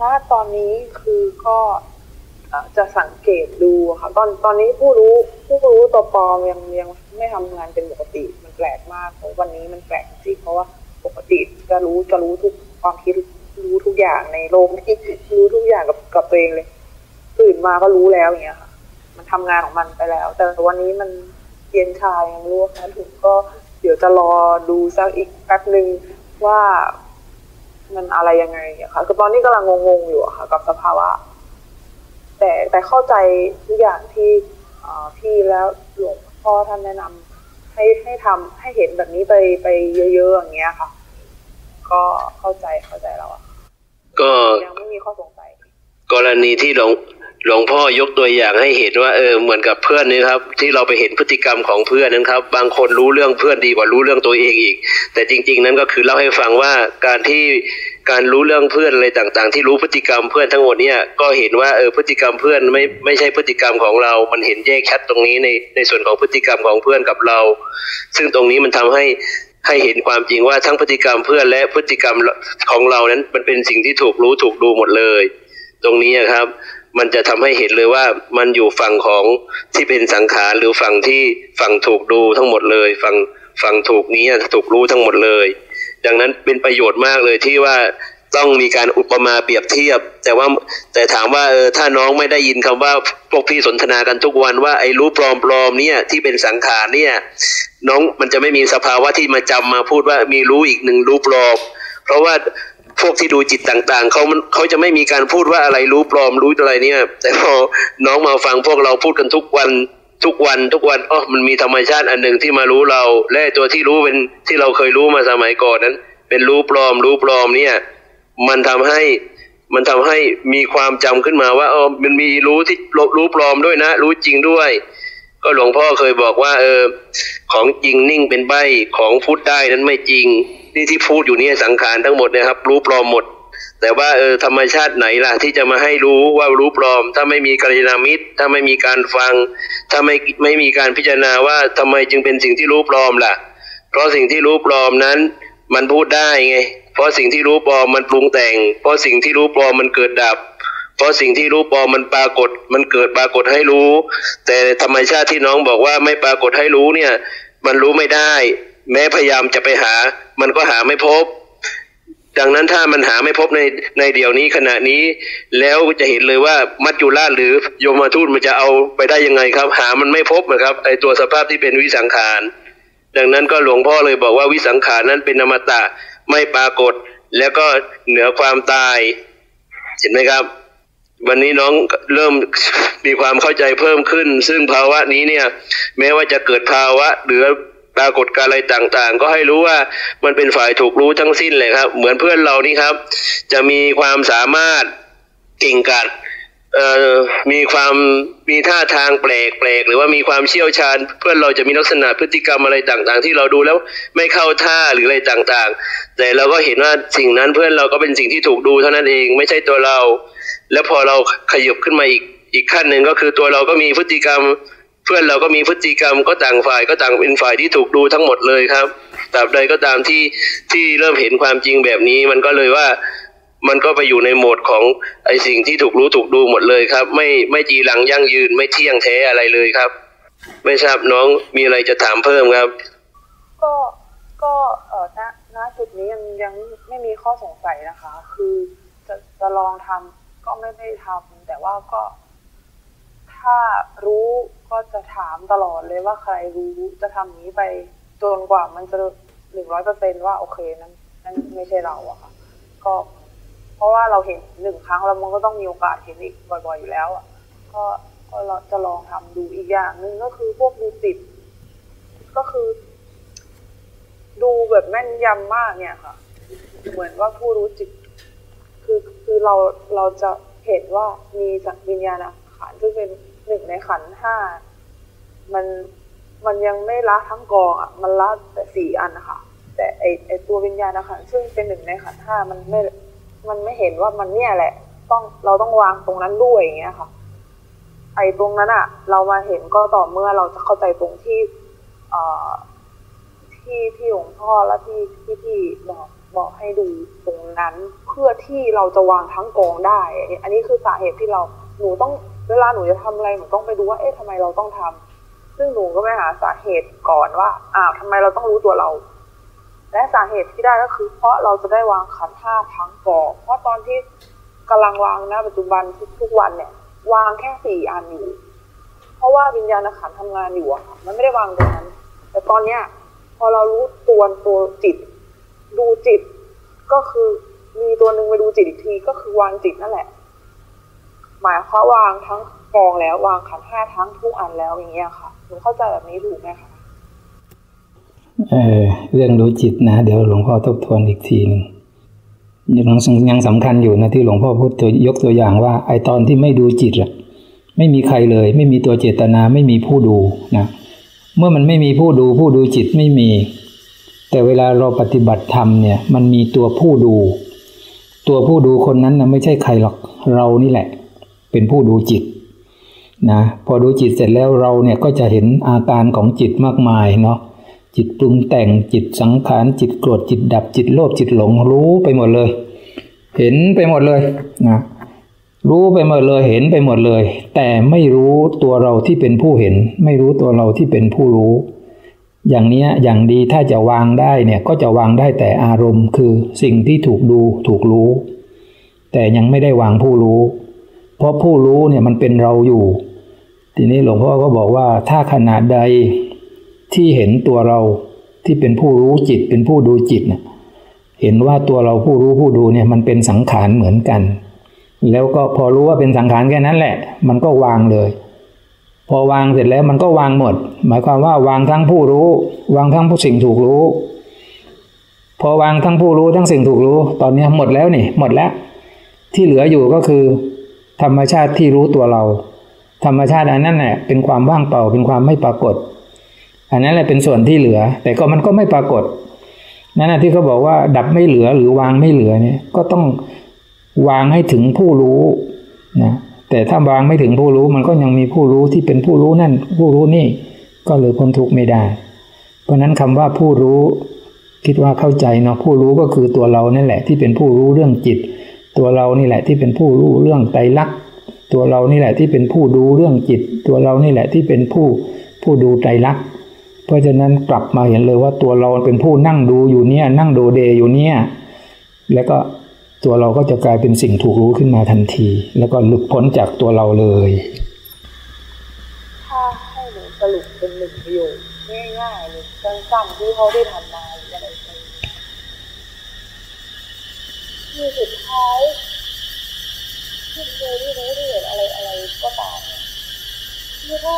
ว่าตอนนี้คือก็จะสังเกตดูค่ะตอนตอนนี้ผู้รู้ผู้รู้ตัวปลอมยังยังไม่ทำงานเป็นปกติมันแปลกมากเพราะวันนี้มันแปลกจริงเพราะว่าปกติจะรู้จะรู้ทุกความคิดรู้ทุกอย่างในโลกนี้รู้ทุกอย่างกับกับตัวเองเลยตื่นมาก็รู้แล้วอย่างเงี้ยค่ะ มันทำงานของมันไปแล้ว แต่วันนี้มันเย็นชายยังรู้ค่ะถึงก็ เดี๋ยวจะรอดูสักอีกแป๊บหนึ่งว่ามันอะไรยังไงค่ะคือตอนนี้กำลังงงๆอยู่ค่ะ กับสภาวะ แต่แต่เข้าใจทุกอย่างที่พี่แล้วหลวงพ่อท่านแนะนำให้ให้ทำให้เห็นแบบนี้ไปไปเยอะๆอย่างเงี้ยค่ะ ก็เข้าใจเข้าใจแล้วอะก็ยังไม่มีข้อสงสัย กรณีที่หลวง หลวงพ่อยกตัวอย่างให้เห็นว่าเออเหมือนกับเพื่อนนี่ครับ ที่เราไปเห็นพฤติกรรมของเพื่อนนั้นครับ บางคนรู้เรื่องเพื่อนดีกว่ารู้เรื่องตัวเองอีก แต่จริง ๆ นั้นก็คือเล่าให้ฟังว่าการที่การรู้เรื่องเพื่อนอะไรต่าง ๆ ที่รู้พฤติกรรมเพื่อนทั้งหมดเนี่ยก็เห็นว่าเออพฤติกรรมเพื่อนไม่ไม่ใช่พฤติกรรมของเรา มันเห็นแยกชัดตรงนี้ในในส่วนของพฤติกรรมของเพื่อนกับเรา ซึ่งตรงนี้มันทำให้ให้เห็นความจริงว่าทั้งพฤติกรรมเพื่อนและพฤติกรรมของเรานั้นมันเป็นสิ่งที่ถูกรู้ถูกดูหมดเลย ตรงนี้ครับ มันจะทำให้เห็นเลยว่ามันอยู่ฝั่งของที่เป็นสังขารหรือฝั่งที่ฝั่งถูกดูทั้งหมดเลย ฝั่งฝั่งถูกนี้ถูกรู้ทั้งหมดเลย ดังนั้นเป็นประโยชน์มากเลยที่ว่าต้องมีการอุปมาเปรียบเทียบ แต่ว่าแต่ถามว่าเออถ้าน้องไม่ได้ยินคำว่าพวกพี่สนทนากันทุกวันว่าไอ้รู้ปลอมปลอมเนี่ยที่เป็นสังขารเนี่ยน้องมันจะไม่มีสภาวะที่มาจำมาพูดว่ามีรู้อีกหนึ่งรู้ปลอม เพราะว่า พวกที่ดูจิตต่างๆเขาเขาจะไม่มีการพูดว่าอะไรรู้ปลอมรู้อะไรเนี่ย แต่พอน้องมาฟังพวกเราพูดกันทุกวันทุกวันทุกวันอ๋อมันมีธรรมชาติอันหนึ่งที่มารู้เรา และตัวที่รู้เป็นที่เราเคยรู้มาสมัยก่อนนั้น เป็นรู้ปลอมรู้ปลอมเนี่ย มันทำให้มันทำให้มีความจำขึ้นมาว่าเออมันมีรู้ที่รู้ปลอมด้วยนะ รู้จริงด้วย ก็หลวงพ่อเคยบอกว่า เออ ของจริงนิ่งเป็นใบของพูดได้นั้นไม่จริง นี่ที่พูดอยู่นี่สังขารทั้งหมดนะครับรู้ปลอมหมด แต่ว่าเออธรรมชาติไหนล่ะ ที่จะมาให้รู้ว่ารู้ปลอม ถ้าไม่มีกัลยาณมิตร ถ้าไม่มีการฟัง ถ้าไม่ไม่มีการพิจารณาว่าทำไมจึงเป็นสิ่งที่รู้ปลอมล่ะ เพราะสิ่งที่รู้ปลอมนั้น มันพูดได้ไง เพราะสิ่งที่รู้ปลอมมันปรุงแต่ง เพราะสิ่งที่รู้ปลอมมันเกิดดับเพราะสิ่งที่รู้ปลอมมันปรากฏ มันเกิดปรากฏให้รู้ แต่ธรรมชาติที่น้องบอกว่าไม่ปรากฏให้รู้เนี่ย มันรู้ไม่ได้ แม้พยายามจะไปหา มันก็หาไม่พบ ดังนั้นถ้ามันหาไม่พบในในเดี๋ยวนี้ขณะนี้ แล้วจะเห็นเลยว่ามัจจุราชหรือโยมทูตมันจะเอาไปได้ยังไงครับ หามันไม่พบนะครับไอตัวสภาพที่เป็นวิสังขารดังนั้นก็หลวงพ่อเลยบอกว่าวิสังขารนั้นเป็นอมตะไม่ปรากฏ แล้วก็เหนือความตาย เห็นไหมครับ วันนี้น้องเริ่มมีความเข้าใจเพิ่มขึ้น ซึ่งภาวะนี้เนี่ย แม้ว่าจะเกิดภาวะหรือ ปรากฏการอะไรต่างๆ ก็ให้รู้ว่ามันเป็นฝ่ายถูกรู้ทั้งสิ้นเลยครับ เหมือนเพื่อนเรานี่ครับ จะมีความสามารถเก่งกาจเอ่อมีความมีท่าทางแปลกแปลกหรือว่ามีความเชี่ยวชาญ เพื่อนเราจะมีลักษณะพฤติกรรมอะไรต่างๆ ที่เราดูแล้วไม่เข้าท่าหรืออะไรต่างๆ แต่เราก็เห็นว่าสิ่งนั้นเพื่อนเราก็เป็นสิ่งที่ถูกดูเท่านั้นเองไม่ใช่ตัวเรา แล้วพอเราขยบขึ้นมาอีกอีกขั้นหนึ่งก็คือตัวเราก็มีพฤติกรรม เพื่อนเราก็มีพฤติกรรมก็ต่างฝ่ายก็ต่างเป็นฝ่ายที่ถูกดูทั้งหมดเลยครับตราบใดก็ตามที่ที่เริ่มเห็นความจริงแบบนี้ มันก็เลยว่ามันก็ไปอยู่ในโหมดของไอสิ่งที่ถูกรู้ถูกดูหมดเลยครับ ไม่ไม่จีหลังยั่งยืนไม่เที่ยงแท้อะไรเลยครับ ไม่ทราบน้องมีอะไรจะถามเพิ่มครับ ก็ก็เออณณจุดนี้ยังยังไม่มีข้อสงสัยนะคะ คือจะจะลองทำก็ไม่ได้ทำแต่ว่าก็ถ้ารู้ ก็จะถามตลอดเลยว่าใครรู้จะทำนี้ไปจนกว่ามันจะหนึ่งร้อยเปอร์เซนว่าโอเคนั้นนั้นไม่ใช่เราอะค่ะ ก็เพราะว่าเราเห็นหนึ่งครั้งแล้วมันก็ต้องมีโอกาสเห็นอีกบ่อยๆอยู่แล้วอะก็ก็เราจะลองทำดูอีกอย่างหนึ่งก็คือพวกดูติดก็คือ ดูแบบแม่นยำมากเนี่ยค่ะ เหมือนว่าผู้รู้จิต คือคือเราเราจะเห็นว่ามีสังวิญญาณขันซึ่งเป็น นึ่งในขันห้ามันมันยังไม่ละทั้งกองอะ มันละแต่สี่อันนะคะแต่ไอไอตัววิญญาณขันซึ่งเป็นหนึ่งในขันห้ามันไม่ มันไม่เห็นว่ามันเนี่ยแหละ ต้องเราต้องวางตรงนั้นด้วยอย่างเงี้ยค่ะ ไอตรงนั้นอะ เรามาเห็นก็ต่อเมื่อเราจะเข้าใจตรงที่เอ่อที่ที่หลวงพ่อและที่ที่ที่บอกบอกให้ดูตรงนั้นเพื่อที่เราจะวางทั้งกองได้ อันนี้คือสาเหตุที่เราหนูต้อง เวลาหนูจะทำอะไรหนูต้องไปดูว่า เอ๊ะทำไมเราต้องทำซึ่งหนูก็ไปหาสาเหตุก่อนว่า อ้าวทำไมเราต้องรู้ตัวเรา และสาเหตุที่ได้ก็คือ เพราะเราจะได้วางขันธ์ห้าทั้งกองเพราะตอนที่กำลังวางนะปัจจุบันทุกวันเนี่ย วางแค่สี่อันอยู่ เพราะว่าวิญญาณขันธ์ทำงานอยู่อะค่ะมันไม่ได้วางตรงนั้น แต่ตอนเนี้ย พอเรารู้ตัวตัวจิต ดูจิต ก็คือมีตัวหนึ่งไปดูจิตอีกทีก็คือวางจิตนั่นแหละ หมายควาวางทั้งกองแล้ววางขันห้าทั้งทุกอันแล้วอย่างเงี้ยค่ะหนูเข้าใจแบบนี้ถูกไหมคะเออเรื่องรู้จิตนะ เดี๋ยวหลวงพ่อทบทวนอีกทีหนึ่งยังยังสำคัญอยู่นะที่หลวงพ่อพูดตัวยกตัวอย่างว่า ไอตอนที่ไม่ดูจิตอะไม่มีใครเลย ไม่มีตัวเจตนาไม่มีผู้ดูนะเมื่อมันไม่มีผู้ดูผู้ดูจิตไม่มี แต่เวลาเราปฏิบัติธรรมเนี่ย มันมีตัวผู้ดู ตัวผู้ดูคนนั้นนะไม่ใช่ใครหรอกเรานี่แหละ เป็นผู้ดูจิตนะพอดูจิตเสร็จแล้วเราเนี่ยก็จะเห็นอาการของจิตมากมายเนาะจิตปรุงแต่งจิตสังขารจิตโกรธจิตดับจิตโลภจิตหลงรู้ไปหมดเลย เห็นไปหมดเลยนะรู้ไปหมดเลยเห็นไปหมดเลย แต่ไม่รู้ตัวเราที่เป็นผู้เห็น ไม่รู้ตัวเราที่เป็นผู้รู้ อย่างนี้อย่างดีถ้าจะวางได้เนี่ยก็จะวางได้แต่อารมณ์คือสิ่งที่ถูกดูถูกรู้ แต่ยังไม่ได้วางผู้รู้ เพราะผู้รู้เนี่ยมันเป็นเราอยู่ ทีนี้หลวงพ่อก็บอกว่าถ้าขณะใดที่เห็นตัวเราที่เป็นผู้รู้จิตเป็นผู้ดูจิตเนี่ยเห็นว่าตัวเราผู้รู้ผู้ดูเนี่ยมันเป็นสังขารเหมือนกัน แล้วก็พอรู้ว่าเป็นสังขารแค่นั้นแหละ มันก็วางเลย พอวางเสร็จแล้วมันก็วางหมด หมายความว่าวางทั้งผู้รู้ วางทั้งผู้สิ่งถูกรู้ พอวางทั้งผู้รู้ทั้งสิ่งถูกรู้ ตอนนี้หมดแล้วนี่หมดแล้ว ที่เหลืออยู่ก็คือ ธรรมชาติที่รู้ตัวเรา ธรรมชาติอันนั้นแหละเป็นความว่างเปล่าเป็นความไม่ปรากฏ อันนั้นแหละเป็นส่วนที่เหลือ แต่ก็มันก็ไม่ปรากฏนั่นแหะที่เขาบอกว่า ดับไม่เหลือหรือวางไม่เหลือเนี่ย ก็ต้องวางให้ถึงผู้รู้นะแต่ถ้าวางไม่ถึงผู้รู้มันก็ยังมีผู้รู้ที่เป็นผู้รู้นั่น ผู้รู้นี่ ก็เลยพ้นทุกข์ไม่ได้ เพราะนั้นคำว่าผู้รู้ คิดว่าเข้าใจเนาะผู้รู้ก็คือตัวเรานั่นแหละ ที่เป็นผู้รู้เรื่องจิต ตัวเรานี่แหละที่เป็นผู้รู้เรื่องไตรลักษณ์ตัวเรานี่แหละที่เป็นผู้ดูเรื่องจิต ตัวเรานี่แหละที่เป็นผู้ผู้ดูไตรลักษณ์เพราะฉะนั้นกลับมาเห็นเลยว่าตัวเราเป็นผู้นั่งดูอยู่เนี่ยนั่งดูเดอยู่เนี่ยแล้วก็ตัวเราก็จะกลายเป็นสิ่งถูกรู้ขึ้นมาทันที แล้วก็หลุดพ้นจากตัวเราเลยถ้าให้หนูสรุปเป็นหนึ่งประโยคง่ายๆเลยสั้นๆที่เขาได้ทำมาออะไรไป คือสุดท้ายที่ดูที่รู้ที่เห็นอะไรอะไรก็ตามเนี่ยคือถ้า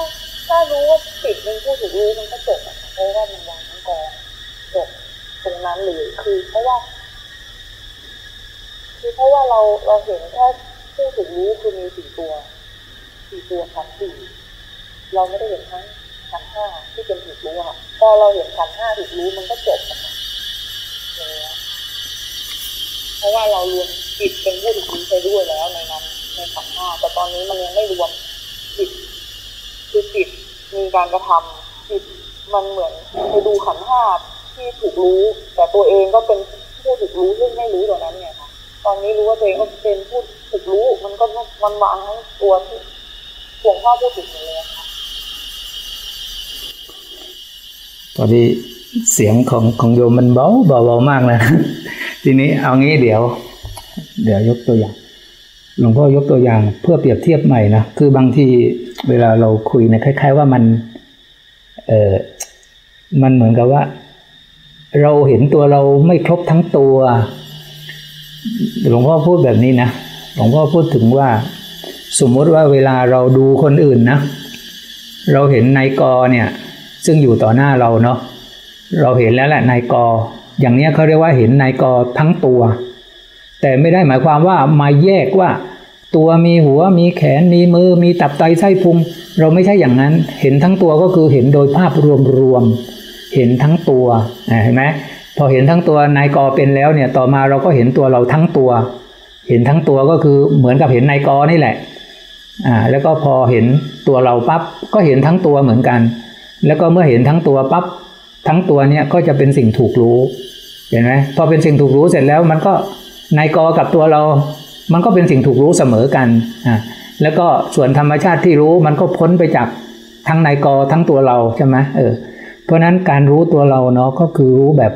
ถ้ารู้ว่าจิตเป็นผู้ถูกรู้มันก็จบอะเพราะว่ามันวางทั้งกองจบตรงนั้นเลยคือเพราะว่า คือเพราะว่าเราเราเห็นแค่ผู้ถูกรู้คือมีสี่ตัวสี่ตัวขันสี่เราไม่ได้เห็นทั้งขันห้าที่เป็นถูกรู้อะพอเราเห็นขันห้าถูกรู้มันก็จบอะค่ะอย่างเงี้ยเพ ราะว่าเรารวมจิตเป็นผู้ถูกรู้ไปด้วยแล้วในนั้นในขันห้าแต่ตอนนี้มันยังไม่รวมจิต คือจิตมีการกระทำจิตมันเหมือนไปดูขันห้าที่ถูกรู้ แต่ตัวเองก็เป็นผู้ถูกรู้ซึ่งไม่รู้ตัวนั้นเนี่ยค่ะตอนนี้รู้ว่าตัวเองก็เป็นผู้ถูกรู้ มันก็มันวางทั้งตัวที่หลวงพ่อพูดถึงเลยค่ะ ตอนนี้เสียงของของโยมมันเบาเบาเบามากนะ ทีนี้เอางี้เดี๋ยว เดี๋ยวยกตัวอย่าง หลวงพ่อยกตัวอย่างเพื่อเปรียบเทียบใหม่นะ คือบางทีเวลาเราคุยเนี่ยคล้าย ๆ ว่ามัน เออมันเหมือนกับว่า เราเห็นตัวเราไม่ครบทั้งตัว หลวงพ่อพูดแบบนี้นะ หลวงพ่อพูดถึงว่า สมมติว่าเวลาเราดูคนอื่นนะ เราเห็นนายกเนี่ย ซึ่งอยู่ต่อหน้าเราเนาะเราเห็นแล้วแหละนายกอ อย่างนี้เขาเรียกว่าเห็นนายกทั้งตัว แต่ไม่ได้หมายความว่ามาแยกว่า ตัวมีหัวมีแขนมีมือ มีตับไตไส้พุง เราไม่ใช่อย่างนั้น เห็นทั้งตัวก็คือเห็นโดยภาพรวมๆเห็นทั้งตัวเห็นไหมพอเห็นทั้งตัวนายกเป็นแล้วเนี่ยต่อมาเราก็เห็นตัวเราทั้งตัว เห็นทั้งตัวก็คือเหมือนกับเห็นนายกนี่แหละอ่าแล้วก็พอเห็นตัวเราปั๊บก็เห็นทั้งตัวเหมือนกัน แล้วก็เมื่อเห็นทั้งตัวปั๊บทั้งตัวเนี่ยก็จะเป็นสิ่งถูกรู้ เห็นไหมพอเป็นสิ่งถูกรู้เสร็จแล้วมันก็นายกกับตัวเรา มันก็เป็นสิ่งถูกรู้เสมอกันอ่าแล้วก็ส่วนธรรมชาติที่รู้มันก็พ้นไปจากทั้งนายกทั้งตัวเราใช่ไหมเออเพราะนั้นการรู้ตัวเราเนาะก็คือรู้แบบ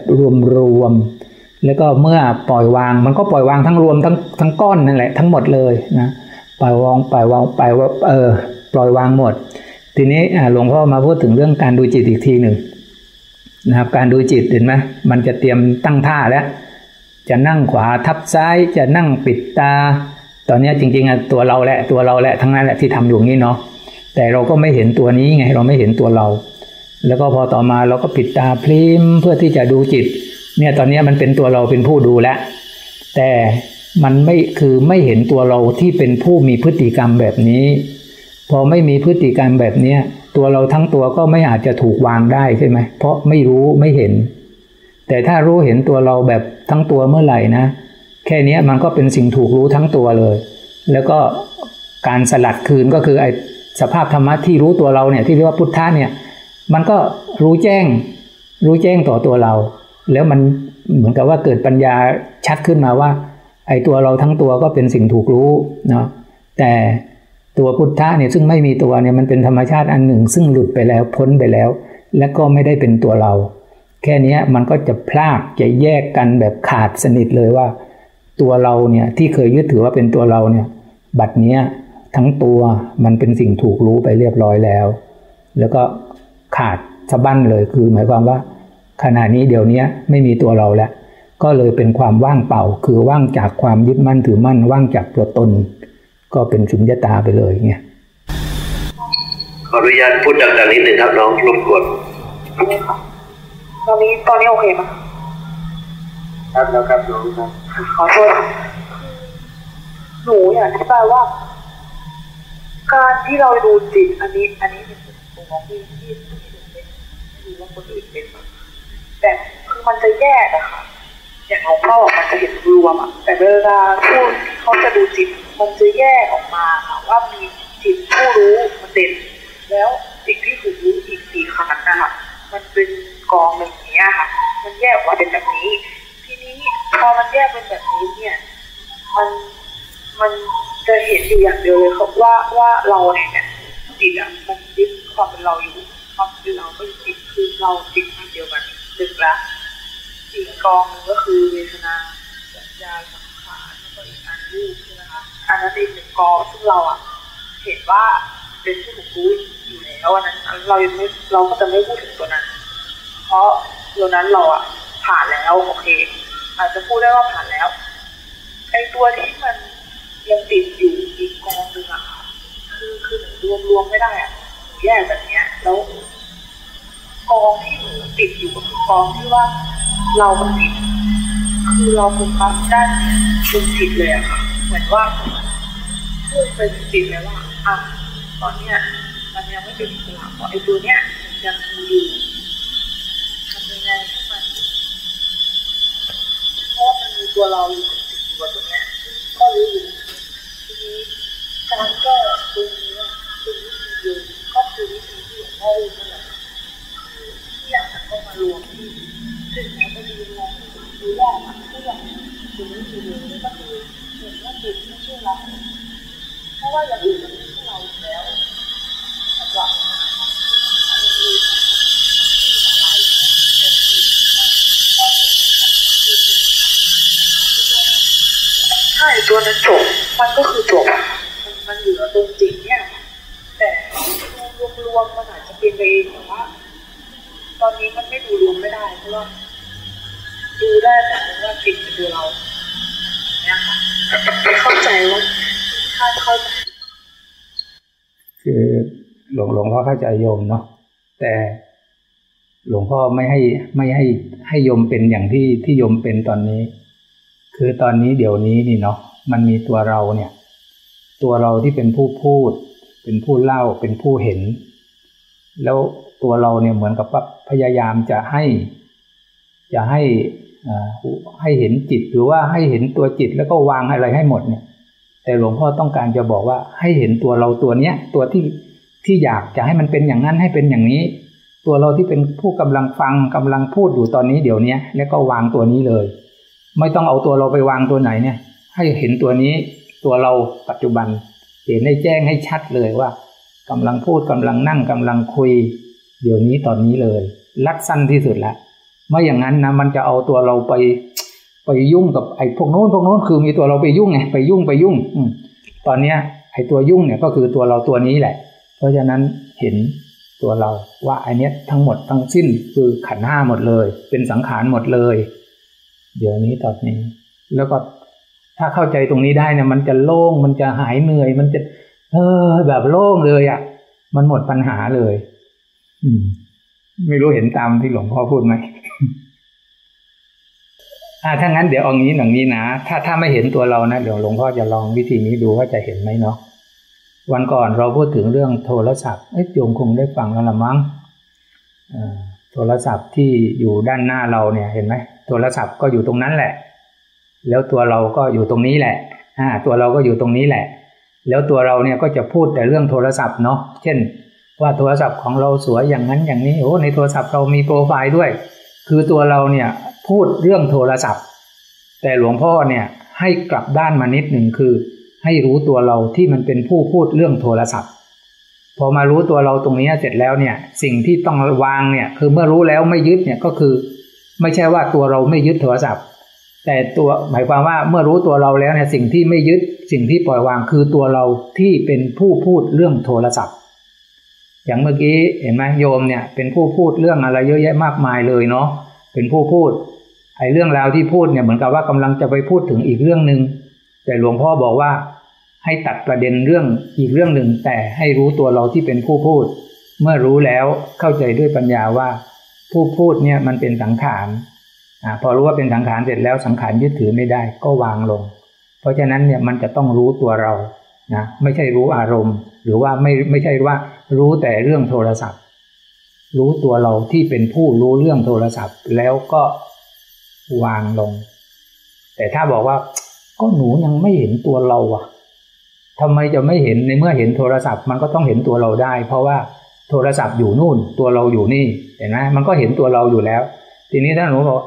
รวมๆแล้วก็เมื่อปล่อยวางมันก็ปล่อยวางทั้งรวมทั้งทั้งก้อนนั่นแหละทั้งหมดเลยนะปล่อยวางปล่อยวางปล่อยว่าเออปล่อยวางหมด ทีนี้หลวงพ่อมาพูดถึงเรื่องการดูจิตอีกทีหนึ่งนะครับ การดูจิตเห็นไหมมันจะเตรียมตั้งท่าแล้ว จะนั่งขวาทับซ้ายจะนั่งปิดตา ตอนนี้จริงๆตัวเราแหละตัวเราแหละทั้งนั้นแหละที่ทำอยู่นี้เนาะแต่เราก็ไม่เห็นตัวนี้ไงเราไม่เห็นตัวเรา แล้วก็พอต่อมาเราก็ปิดตาพลิมเพื่อที่จะดูจิต เนี่ยตอนนี้มันเป็นตัวเราเป็นผู้ดูแล้วแต่มันไม่คือไม่เห็นตัวเราที่เป็นผู้มีพฤติกรรมแบบนี้ พอไม่มีพฤติกรรมแบบเนี้ยตัวเราทั้งตัวก็ไม่อาจจะถูกวางได้ใช่ไหมเพราะไม่รู้ไม่เห็น แต่ถ้ารู้เห็นตัวเราแบบทั้งตัวเมื่อไหร่นะ แค่นี้มันก็เป็นสิ่งถูกรู้ทั้งตัวเลย แล้วก็การสลัดคืนก็คือไอสภาพธรรมะที่รู้ตัวเราเนี่ยที่เรียกว่าพุทธะเนี่ยมันก็รู้แจ้ง รู้แจ้งต่อตัวเรา แล้วมันเหมือนกับว่าเกิดปัญญาชัดขึ้นมาว่า ไอตัวเราทั้งตัวก็เป็นสิ่งถูกรู้เนาะแต่ ตัวพุทธะเนี่ยซึ่งไม่มีตัวเนี่ยมันเป็นธรรมชาติอันหนึ่ง ซึ่งหลุดไปแล้วพ้นไปแล้ว และก็ไม่ได้เป็นตัวเรา แค่นี้มันก็จะพลากจะแยกกันแบบขาดสนิทเลยว่า ตัวเราเนี่ยที่เคยยึดถือว่าเป็นตัวเราเนี่ยบัดเนี้ยทั้งตัวมันเป็นสิ่งถูกรู้ไปเรียบร้อยแล้ว แล้วก็ขาดสะบั้นเลยคือ หมายความว่า ขณะนี้เดี๋ยวนี้ไม่มีตัวเราแล้วก็เลยเป็นความว่างเปล่า คือว่างจากความยึดมั่นถือมั่นว่างจากตัวตน ก็เป็นสุญญตาไปเลยเงี้ยขออนุญาตพูดดังๆนิดหนึ่งครับน้องรบกวนตอนนี้ตอนนี้โอเคไหมครับแล้วครับน้องครับขอโทษหนูอยากอธิบายว่า การที่เราดูจิต อันนี้ อันนี้เป็นตัวของพี่ที่ที่เป็นไม่รู้ว่าคนอื่นเป็นแต่คือมันจะแยกอะค่ะอย่างของพ่อมันจะเห็นรวมอะแต่เวลาพูดเขาจะดูจิต มันจะแยกออกมาว่ามีจิตผู้รู้มันเด่นแล้วสิ่งที่ถูกรู้อีกสี่ขันนะคะมันเป็นกองหนึ่งนี้ค่ะ มันแยกออกมาเป็นแบบนี้ ทีนี้พอมันแยกเป็นแบบนี้เนี่ย มันมันจะเห็นอยู่อย่างเดียวเลยครับว่าว่าเราเนี่ยจิตอะมันยึดความเป็นเราอยู่ความเป็นเราก็จิตคือเราจิตมันเดียวกันหนึ่งละอีกกองนึงก็คือเวทนาสัญญาสังขารแล้วก็อีกอันรูป อันนั้นอีกหนึ่งกองซึ่งเราอะเห็นว่าเป็นผู้ถูกรู้อยู่แล้ววันนั้นเรายังไม่เราก็จะไม่พูดถึงตัวนั้น เพราะตัวนั้นเราอะผ่านแล้วโอเค อาจจะพูดได้ว่าผ่านแล้วไอตัวที่มันยังติดอยู่อีกกองหนึ่งอะค่ะคือคือรวมรวมไม่ได้อะแยกแบบเนี้ย แล้วกองที่หนูติดอยู่ก็คือกองที่ว่าเราเป็นจิตคือเราโฟกัสด้านเป็นจิตเลยอะค่ะ เหมือนว่าพูดเป็นจิตเลยว่าอะตอนเนี้ยมันยังไม่เป็นสลาเพราะไอ้ตัวเนี้ยมันยังมีอยู่ทำยังไงให้มันเพราะมันมีตัวเราอยู่ติดอยู่ตัวเนี้ยก็รู้อยู่ทีนี้การแก้ตรงนี้เป็นวิธีเดียวก็คือวิธีที่หลวงพ่อรู้นั่นแหละคือที่อยากจะเข้ามารวมที่ถึงแม้จะดูแลดูแลอะก็ยังถึงไม่ดีเลยก็คือเห็นว่า จิตไม่ใช่เราเพราะว่าอย่างอื่นมันไม่ใช่เราแล้วแต่ว่าอันอื่นใช่ตัวนั้นจบมันก็คือจบมันมันเหลือตรงจิตเนี่ยแต่ดูรวมๆมันอาจจะเป็นไปเองแต่ว่า ตอนนี้มันไม่ดูรวมไม่ได้เพราะว่าดูได้แต่ว่าจิตเป็นตัวเรา เข้าใจว่าถ้าเข้าใจคือหลวงหลวงพ่อเข้าใจโยมเนาะแต่หลวงพ่อไม่ให้ไม่ให้ให้โยมเป็นอย่างที่ที่โยมเป็นตอนนี้ คือตอนนี้เดี๋ยวนี้นี่เนาะมันมีตัวเราเนี่ย ตัวเราที่เป็นผู้พูด เป็นผู้เล่าเป็นผู้เห็น แล้วตัวเราเนี่ยเหมือนกับพยายามจะให้ จะให้ ให้เห็นจิตหรือว่าให้เห็นตัวจิตแล้วก็วางอะไรให้หมดเนี่ย แต่หลวงพ่อต้องการจะบอกว่าให้เห็นตัวเราตัวเนี้ย ตัวที่ที่อยากจะให้มันเป็นอย่างนั้นให้เป็นอย่างนี้ ตัวเราที่เป็นผู้กำลังฟังกำลังพูดอยู่ตอนนี้เดี๋ยวนี้แล้วก็วางตัวนี้เลย ไม่ต้องเอาตัวเราไปวางตัวไหนเนี่ย ให้เห็นตัวนี้ ตัวเราปัจจุบัน เห็นให้แจ้งให้ชัดเลยว่ากำลังพูดกำลังนั่งกำลังคุย เดี๋ยวนี้ตอนนี้เลยลัดสั้นที่สุดแล้ว ไม่อย่างนั้นนะมันจะเอาตัวเราไปไปยุ่งกับไอ้พวกโน้นพวกโน้นคือมีตัวเราไปยุ่งไงไปยุ่งไปยุ่ง อืตอนเนี้ยไอ้ตัวยุ่งเนี่ยก็คือตัวเราตัวนี้แหละ เพราะฉะนั้นเห็นตัวเราว่าไอ้นี้ทั้งหมดทั้งสิ้นคือขันห้าหมดเลย เป็นสังขารหมดเลย เดี๋ยวนี้ตอนนี้ แล้วก็ถ้าเข้าใจตรงนี้ได้เนี่ยมันจะโล่งมันจะหายเหนื่อย มันจะเออแบบโล่งเลยอะ่ะ มันหมดปัญหาเลย อืม ไม่รู้เห็นตามที่หลวงพ่อพูดไหม อ่าถ้างั้นเดี๋ยวเอางี้หนังนี้นะถ้าถ้าไม่เห็นตัวเรานะเดี๋ยวหลวงพ่อจะลองวิธีนี้ดูว่าจะเห็นไหมเนาะวันก่อนเราพูดถึงเรื่องโทรศัพท์เอ๊ะโยมคงได้ฟังแล้วละมั้งโทรศัพท์ที่อยู่ด้านหน้าเราเนี่ยเห็นไหมโทรศัพท์ก็อยู่ตรงนั้นแหละ แล้วตัวเราก็อยู่ตรงนี้แหละอ่าตัวเราก็อยู่ตรงนี้แหละ แล้วตัวเราเนี่ยก็จะพูดแต่เรื่องโทรศัพท์เนาะเช่น ว่าโทรศัพท์ของเราสวยอย่างนั้นอย่างนี้โอ้ในโทรศัพท์เรามีโปรไฟล์ด้วย คือตัวเราเนี่ย พูดเรื่องโทรศัพท์ แต่หลวงพ่อเนี่ยให้กลับด้านมานิดหนึ่งคือ ให้รู้ตัวเราที่มันเป็นผู้พูดเรื่องโทรศัพท์ พอมารู้ตัวเราตรงนี้เสร็จแล้วเนี่ยสิ่งที่ต้องวางเนี่ยคือเมื่อรู้แล้วไม่ยึดเนี่ยก็คือ ไม่ใช่ว่าตัวเราไม่ยึดโทรศัพท์ แต่ตัวหมายความว่าเมื่อรู้ตัวเราแล้วเนี่ยสิ่งที่ไม่ยึดสิ่งที่ปล่อยวางคือตัวเราที่เป็นผู้พูดเรื่องโทรศัพท์ อย่างเมื่อกี้เห็นไหมโยมเนี่ยเป็นผู้พูดเรื่องอะไรเยอะแยะมากมายเลยเนาะเป็นผู้พูด ไอ้เรื่องราวที่พูดเนี่ยเหมือนกับว่ากำลังจะไปพูดถึงอีกเรื่องหนึ่งแต่หลวงพ่อบอกว่าให้ตัดประเด็นเรื่องอีกเรื่องหนึ่ง แต่ให้รู้ตัวเราที่เป็นผู้พูด เมื่อรู้แล้วเข้าใจด้วยปัญญาว่า ผู้พูดเนี่ยมันเป็นสังขารอ่าพอรู้ว่าเป็นสังขารเสร็จแล้วสังขารยึดถือไม่ได้ก็วางลง เพราะฉะนั้นเนี่ยมันจะต้องรู้ตัวเรานะไม่ใช่รู้อารมณ์ หรือว่าไม่ไม่ใช่ว่ารู้แต่เรื่องโทรศัพท์ รู้ตัวเราที่เป็นผู้รู้เรื่องโทรศัพท์แล้วก็ วางลง แต่ถ้าบอกว่า ก็หนูยังไม่เห็นตัวเราอะทำไมจะไม่เห็นในเมื่อเห็นโทรศัพท์มันก็ต้องเห็นตัวเราได้ เพราะว่าโทรศัพท์อยู่นู่น ตัวเราอยู่นี่เห็นไหมมันก็เห็นตัวเราอยู่แล้ว ทีนี้ถ้าหนูบอก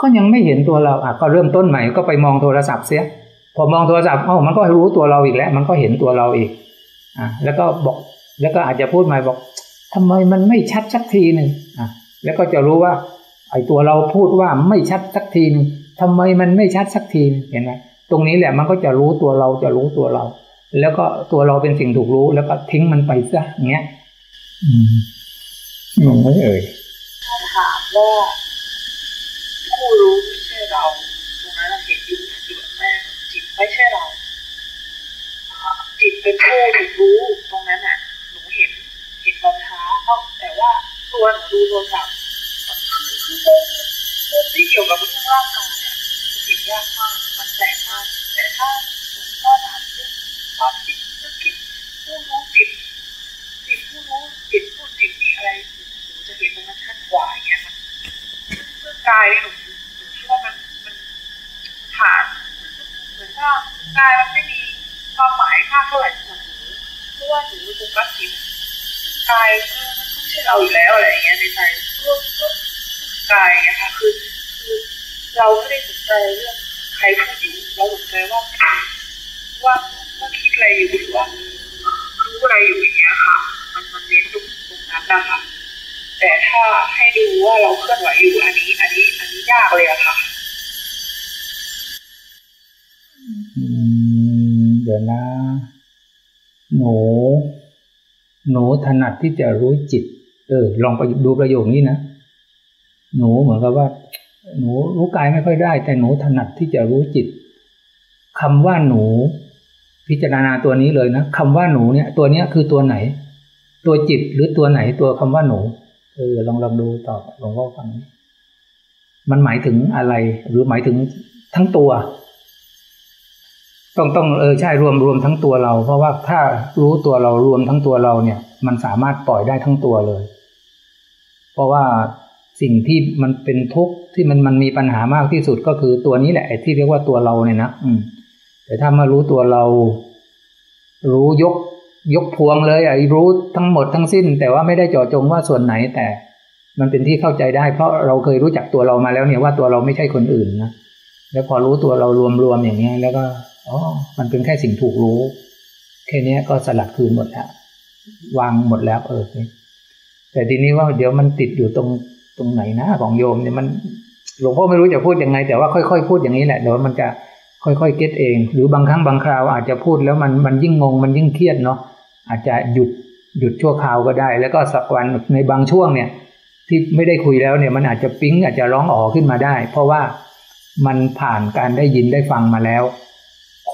ก็ยังไม่เห็นตัวเราอะก็เริ่มต้นใหม่ก็ไปมองโทรศัพท์เสียพอมองโทรศัพท์เอ้ามันก็รู้ตัวเราอีกแล้ว มันก็เห็นตัวเราอีกอะแล้วก็บอกแล้วก็อาจจะพูดใหม่บอกทำไมมันไม่ชัดสักทีหนึ่งอะแล้วก็จะรู้ว่า ไอ้ตัวเราพูดว่าไม่ชัดสักทีนึงทำไมมันไม่ชัดสักทีเห็นไหมตรงนี้แหละมันก็จะรู้ตัวเราจะรู้ตัวเรา แล้วก็ตัวเราเป็นสิ่งถูกรู้แล้วก็ทิ้งมันไปซะอย่างเงี้ย อืมมองไม่เอ่ยถ้าถามว่าผู้รู้ไม่ใช่เราตรงนั้นเห็นอยู่อยู่แม่จิตไม่ใช่เราจิตเป็นผู้ถูกรู้ตรงนั้นอะหนูเห็นเห็นตอนเช้าแต่ว่าตัวหนูดูโทรศัพท์ คือมุมมุมที่เกี่ยวกับเรื่องร่างกายเนี่ยมันเห็นยากมากมันแปลกมากแต่ถ้าหลวงพ่อถามเรื่องความคิดนึกคิดผู้รู้จิตจิตผู้รู้จิตผู้จิตมีอะไรหนูจะเห็นมันชัดกว่าอย่างเงี้ยค่ะเรื่องกายหนูหนูคิดว่ามันมันผ่านเหมือนว่ากายมันไม่มีความหมายมากเท่าไหร่สำหรับหนูเพราะว่าหนูโฟกัสจิตกายมันไม่ใช่เราอยู่แล้วอะไรอย่างเงี้ยในใจก็ก็ กายนะคะคือคือเราไม่ได้สนใจเรื่องใครพูดอยู่เราสนใจว่าว่าว่าคิดอะไรอยู่หรือว่ารู้อะไรอยู่อย่างเงี้ยค่ะ มันมันเน้นตรงตรงนั้นนะคะแต่ถ้าให้ดูว่าเราเคลื่อนไหวอยู่อันนี้ อันนี้ อันนี้ยากเลยอะค่ะเดี๋ยวนะ หนู หนูถนัดที่จะรู้จิต เออ ลองไปดูประโยคนี้นะ หนูเหมือนกับว่า หนูรู้กายไม่ค่อยได้ แต่หนูถนัดที่จะรู้จิตคำว่าหนู พิจารณาตัวนี้เลยนะคำว่าหนูเนี่ย ตัวเนี้ยคือตัวไหน ตัวจิตหรือตัวไหนตัวคำว่าหนูเออลองลองดูตอบลองพ่อฟังมันหมายถึงอะไร หรือหมายถึงทั้งตัว ต้องต้องเออใช่รวมรวมทั้งตัวเรา เพราะว่าถ้ารู้ตัวเรารวมทั้งตัวเราเนี่ย มันสามารถปล่อยได้ทั้งตัวเลย เพราะว่า สิ่งที่มันเป็นทุกข์ที่มันมันมีปัญหามากที่สุดก็คือตัวนี้แหละที่เรียกว่าตัวเราเนี่ยนะอืม แต่ถ้ามารู้ตัวเรา รู้ยก ยกพวงเลยไอ้รู้ทั้งหมดทั้งสิ้น แต่ว่าไม่ได้เจาะจงว่าส่วนไหน แต่มันเป็นที่เข้าใจได้ เพราะเราเคยรู้จักตัวเรามาแล้วเนี่ยว่าตัวเราไม่ใช่คนอื่นนะแล้วพอรู้ตัวเรารวมๆอย่างเงี้ยแล้วก็อ๋อมันเป็นแค่สิ่งถูกรู้ แค่นี้ก็สลัดคืนหมดแล้ววางหมดแล้วเออแต่ทีนี้ว่าเดี๋ยวมันติดอยู่ตรง ตรงไหนนะของโยมเนี่ยมันหลวงพ่อไม่รู้จะพูดยังไง แต่ว่าค่อยๆพูดอย่างนี้แหละเดี๋ยวมันจะค่อยๆเก็ตเอง หรือบางครั้งบางคราวอาจจะพูดแล้วมันมันยิ่งงงมันยิ่งเครียดเนาะอาจจะหยุดหยุดชั่วคราวก็ได้ แล้วก็สักวันในบางช่วงเนี่ย ที่ไม่ได้คุยแล้วเนี่ย มันอาจจะปิ๊งอาจจะร้องอ๋อขึ้นมาได้ เพราะว่ามันผ่านการได้ยินได้ฟังมาแล้ว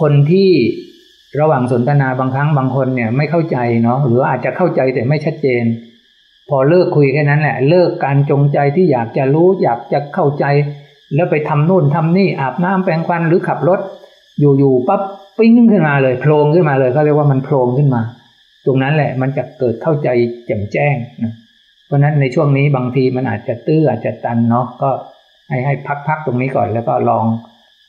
คนที่ระหว่างสนทนาบางครั้งบางคนเนี่ยไม่เข้าใจเนาะหรืออาจจะเข้าใจแต่ไม่ชัดเจน พอเลิกคุยแค่นั้นแหละ เลิกการจงใจที่อยากจะรู้อยากจะเข้าใจ แล้วไปทำนู่นทำนี่อาบน้ำแปรงฟันหรือขับรถ อยู่ๆปั๊บปิ้งขึ้นมาเลยโผล่ขึ้นมาเลยเขาเรียกว่ามันโผล่ขึ้นมา ตรงนั้นแหละมันจะเกิดเข้าใจแจ่มแจ้งนะเพราะนั้นในช่วงนี้บางทีมันอาจจะตื้ออาจจะตันเนาะก็ให้ให้พักๆตรงนี้ก่อนแล้วก็ลอง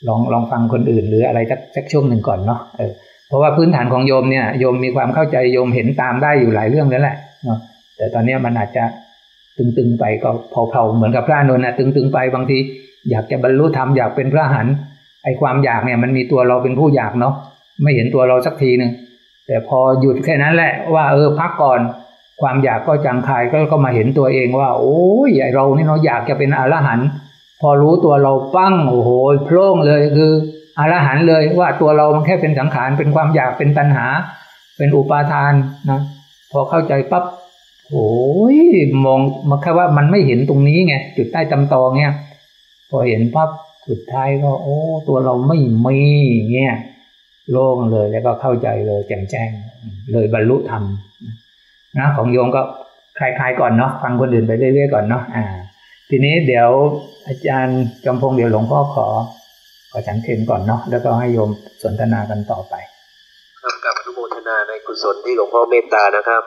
ลองลองฟังคนอื่น หรืออะไรสักสักช่วงหนึ่งก่อนเนาะเออเพราะว่าพื้นฐานของโยมเนี่ยโยมมีความเข้าใจโยมเห็นตามได้อยู่หลายเรื่องแล้วแหละเนาะ แต่ตอนนี้มันอาจจะตึงๆไปก็เผาๆเหมือนกับพระนนท์นะตึงๆไปบางทีอยากจะบรรลุธรรมอยากเป็นพระหันไอความอยากเนี่ยมันมีตัวเราเป็นผู้อยากเนาะไม่เห็นตัวเราสักทีหนึ่งแต่พอหยุดแค่นั้นแหละว่าเออพักก่อนความอยากก็จางคายก็ก็มาเห็นตัวเองว่า โอ้ยไอเรานี่เนาะอยากจะเป็นอรหันต์พอรู้ตัวเราปั้งโอ้โหโพล่งเลยคืออรหันต์เลยว่าตัวเรามันแค่เป็นสังขารเป็นความอยากเป็นตัณหา เป็นอุปาทานนะพอเข้าใจปั๊บ โอ้ยมองมาแค่ว่ามันไม่เห็นตรงนี้ไงจุดใต้ตำตอเงี้ยพอเห็นปั๊บสุดท้ายก็ โอ้ ตัวเราไม่มีเงี้ยโล่งเลยแล้วก็เข้าใจเลยแจ่มแจ้ง เลยบรรลุธรรมนะของโยมก็คลายๆก่อนเนาะฟังคนอื่นไปเรื่อยๆก่อนเนาะอ่า ทีนี้เดี๋ยวอาจารย์จำพงเดี๋ยวหลวงพ่อขอ ขอฉันเพนก่อนเนาะแล้วก็ให้โยมสนทนากันต่อไป ครับกับอนุโมทนาในกุศลที่หลวงพ่อเมตตานะครับ